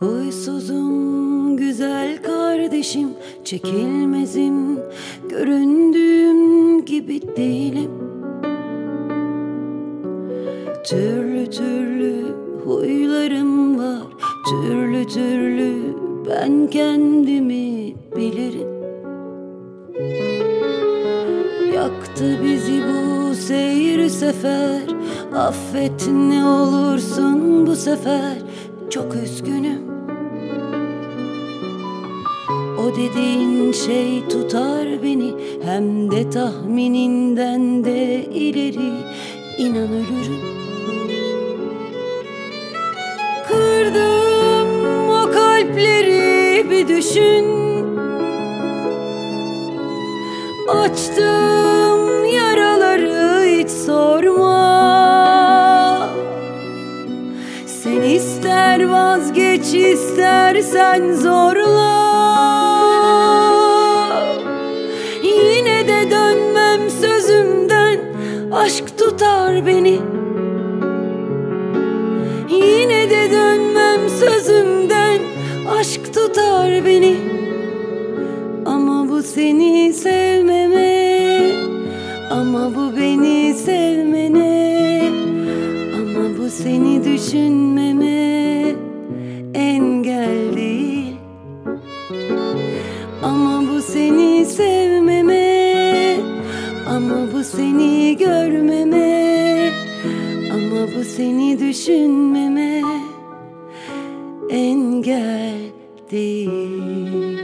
Huysuzum güzel kardeşim çekilmezim. Göründüğüm gibi değilim. Türlü türlü huylarım var. Türlü türlü ben kendimi bilirim. Yaktı bizi bu seyir sefer Affet ne olursun bu sefer. Çok üzgünüm. O dediğin şey tutar beni. Hem de tahmininden de ileri. İnan ölürüm. Kırdım o kalpleri bir düşün. Açtım yaraları hiç sorma ister vazgeç istersen zorla. Yine de dönmem sözümden Aşk tutar beni. Yine de dönmem sözümden Aşk tutar beni. Ama bu seni sevmeme Ama bu beni sevmene. Ama bu seni düşünmeme bu seni görmeme Ama bu seni düşünmeme Engel değil